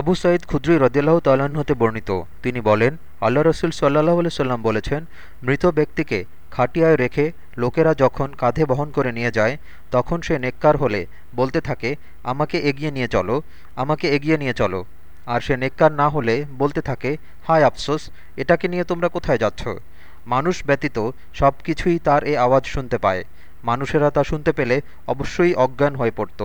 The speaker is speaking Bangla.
আবু সাঈদ খুদ্রি রদিয়াল্লাহ তাল্লাহ্ন হতে বর্ণিত। তিনি বলেন, আল্লাহ রসুল সাল্লাহ সাল্লাম বলেছেন, মৃত ব্যক্তিকে খাটিয়ায় রেখে লোকেরা যখন কাঁধে বহন করে নিয়ে যায়, তখন সে নেককার হলে বলতে থাকে, আমাকে এগিয়ে নিয়ে চলো, আমাকে এগিয়ে নিয়ে চলো। আর সে নেককার না হলে বলতে থাকে, হায় আফসোস, এটাকে নিয়ে তোমরা কোথায় যাচ্ছ? মানুষ ব্যতীত সব কিছুই তার এ আওয়াজ শুনতে পায়। মানুষেরা তা শুনতে পেলে অবশ্যই অজ্ঞান হয়ে পড়ত।